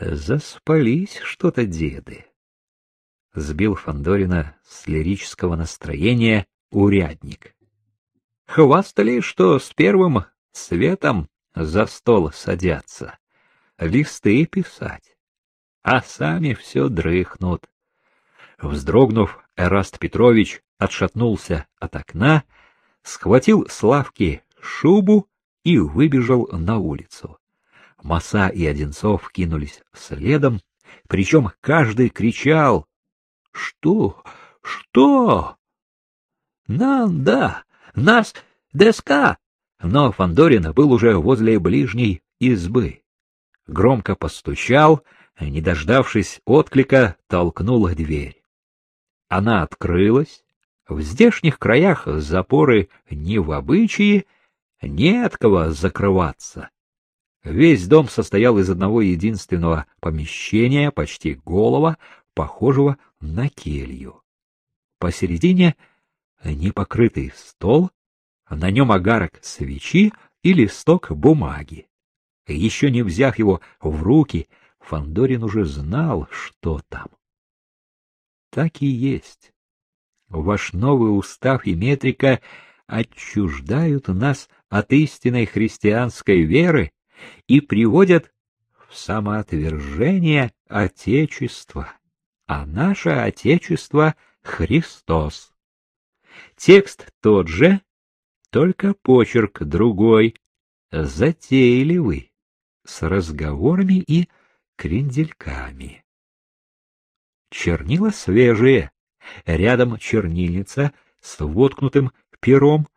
Заспались что-то деды. Сбил Фандорина с лирического настроения урядник. Хвастали, что с первым светом за стол садятся, листы писать, а сами все дрыхнут. Вздрогнув, Эраст Петрович отшатнулся от окна, схватил с лавки шубу и выбежал на улицу. Маса и Одинцов кинулись следом, причем каждый кричал «Что? Что?» «Нам, да, нас деска!» Но Фандорин был уже возле ближней избы. Громко постучал, не дождавшись отклика, толкнул дверь. Она открылась. В здешних краях запоры не в обычае, не от кого закрываться. Весь дом состоял из одного единственного помещения, почти голого, похожего на келью. Посередине непокрытый стол, на нем огарок свечи и листок бумаги. Еще не взяв его в руки, Фандорин уже знал, что там. Так и есть. Ваш новый устав и метрика отчуждают нас от истинной христианской веры и приводят в самоотвержение Отечества, а наше Отечество — Христос. Текст тот же, только почерк другой, затейливый, с разговорами и крендельками. Чернила свежие, рядом чернильница с воткнутым пером.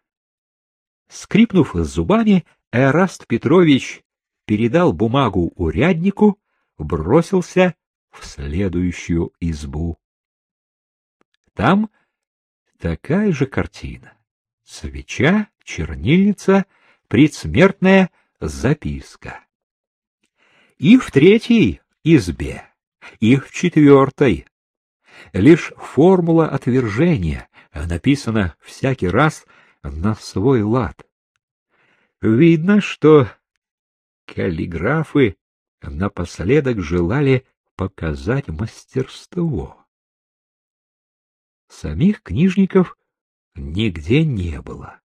Скрипнув зубами, Эраст Петрович передал бумагу уряднику, бросился в следующую избу. Там такая же картина. Свеча, чернильница, предсмертная записка. И в третьей избе, и в четвертой. Лишь формула отвержения написана всякий раз на свой лад. Видно, что каллиграфы напоследок желали показать мастерство. Самих книжников нигде не было.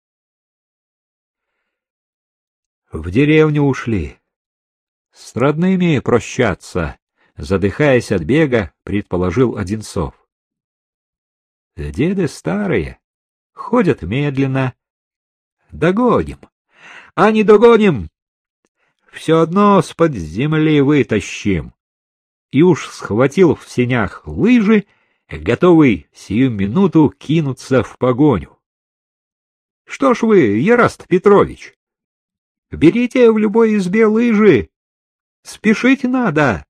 В деревню ушли. С родными прощаться, задыхаясь от бега, предположил Одинцов. Деды старые, ходят медленно. Догоним. А не догоним, все одно с-под земли вытащим. И уж схватил в сенях лыжи, готовый сию минуту кинуться в погоню. Что ж вы, Яраст Петрович, берите в любой избе лыжи, спешить надо.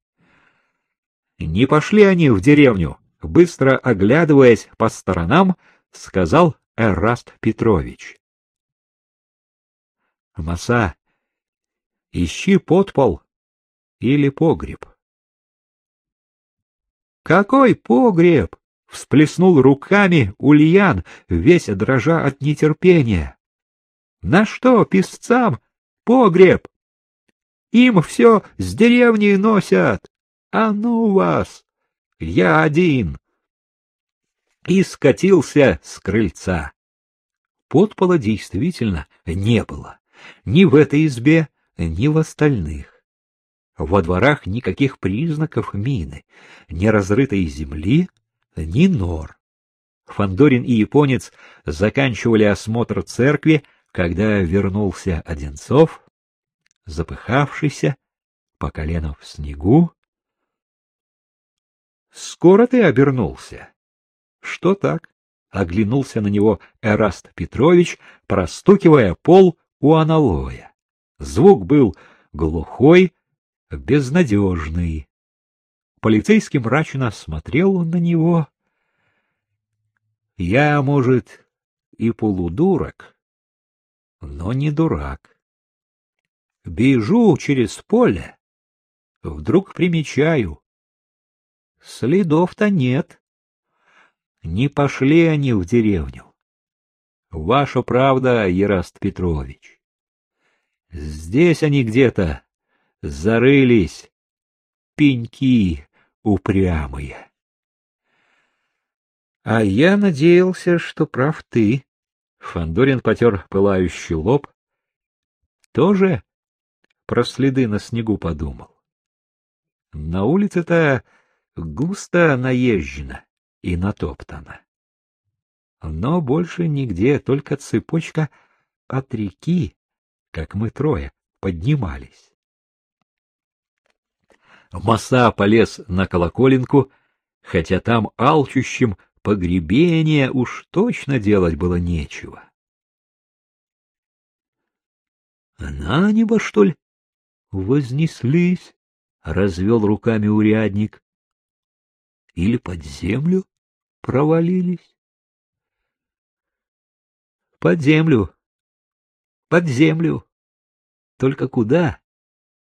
Не пошли они в деревню, быстро оглядываясь по сторонам, сказал Эраст Петрович. Маса Ищи подпол или погреб. Какой погреб? всплеснул руками Ульян, весь дрожа от нетерпения. На что писцам погреб? Им все с деревни носят. А ну вас! Я один. И скатился с крыльца. Подпола действительно не было. Ни в этой избе, ни в остальных. Во дворах никаких признаков мины, ни разрытой земли, ни нор. Фандорин и японец заканчивали осмотр церкви, когда вернулся Одинцов, запыхавшийся, по колено в снегу. — Скоро ты обернулся. — Что так? — оглянулся на него Эраст Петрович, простукивая пол у аналоя. Звук был глухой, безнадежный. Полицейский мрачно смотрел на него. Я, может, и полудурок, но не дурак. Бежу через поле, вдруг примечаю. Следов-то нет. Не пошли они в деревню. Ваша правда, Ераст Петрович. Здесь они где-то зарылись. пеньки упрямые. А я надеялся, что прав ты. Фандорин потер пылающий лоб. Тоже про следы на снегу подумал. На улице-то густо наезжено и натоптано. Но больше нигде, только цепочка от реки, как мы трое поднимались. Маса полез на колоколенку, хотя там алчущим погребение уж точно делать было нечего. — На небо, что ли? Вознеслись, — развел руками урядник. — Или под землю провалились? — Под землю. Под землю. Только куда?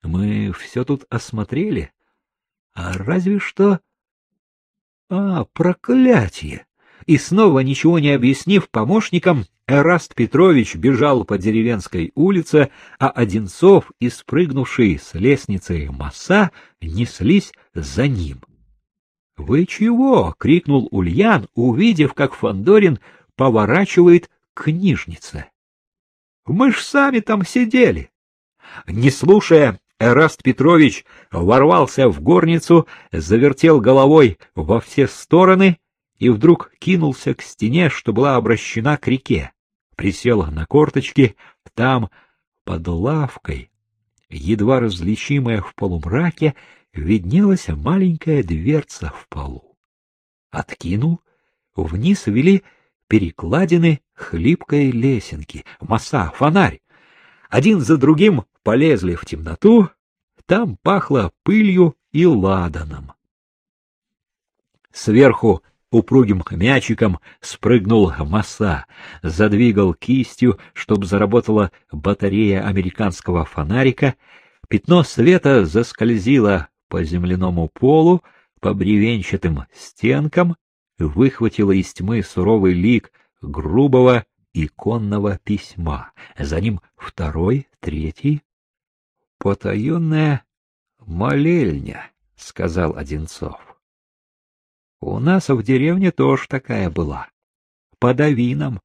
Мы все тут осмотрели. А разве что... А, проклятие! И снова, ничего не объяснив помощникам, Эраст Петрович бежал по деревенской улице, а Одинцов и спрыгнувший с лестницы Маса неслись за ним. — Вы чего? — крикнул Ульян, увидев, как Фандорин поворачивает к книжнице. — Мы ж сами там сидели. Не слушая Эраст Петрович ворвался в горницу, завертел головой во все стороны и вдруг кинулся к стене, что была обращена к реке. Присел на корточки, там, под лавкой, едва различимая в полумраке, виднелась маленькая дверца в полу. Откинул, вниз вели перекладины хлипкой лесенки, масса, фонарь. Один за другим полезли в темноту, там пахло пылью и ладаном. Сверху упругим мячиком спрыгнул масса, задвигал кистью, чтобы заработала батарея американского фонарика, пятно света заскользило по земляному полу, по бревенчатым стенкам, выхватило из тьмы суровый лик грубого иконного письма, за ним второй, третий, потаенная молельня, — сказал Одинцов. — У нас в деревне тоже такая была. Под авином.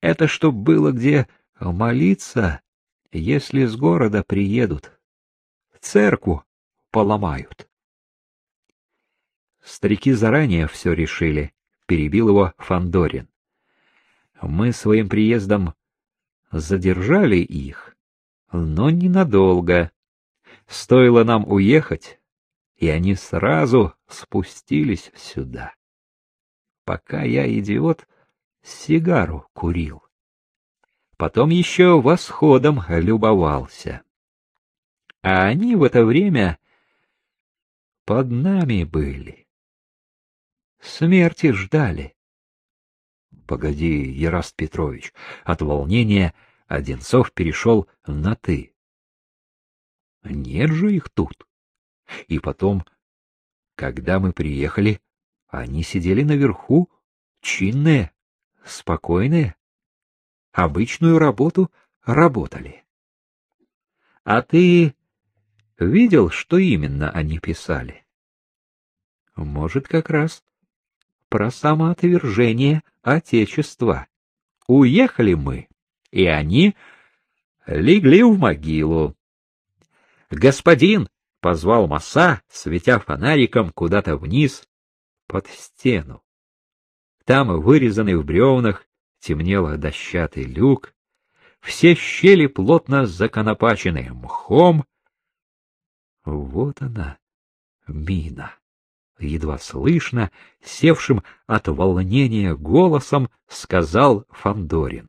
Это чтоб было где молиться, если с города приедут. Церкву поломают. Старики заранее все решили, — перебил его Фандорин. Мы своим приездом задержали их, но ненадолго. Стоило нам уехать, и они сразу спустились сюда. Пока я, идиот, сигару курил. Потом еще восходом любовался. А они в это время под нами были. Смерти ждали. Погоди, Яраст Петрович, от волнения Одинцов перешел на «ты». Нет же их тут. И потом, когда мы приехали, они сидели наверху, чинные, спокойные, обычную работу работали. А ты видел, что именно они писали? Может, как раз про самоотвержение Отечества. Уехали мы и они легли в могилу. «Господин!» — позвал Маса, светя фонариком куда-то вниз, под стену. Там, вырезанный в бревнах, темнел дощатый люк, все щели плотно законопачены мхом. Вот она, мина. Едва слышно, севшим от волнения голосом, сказал Фандорин.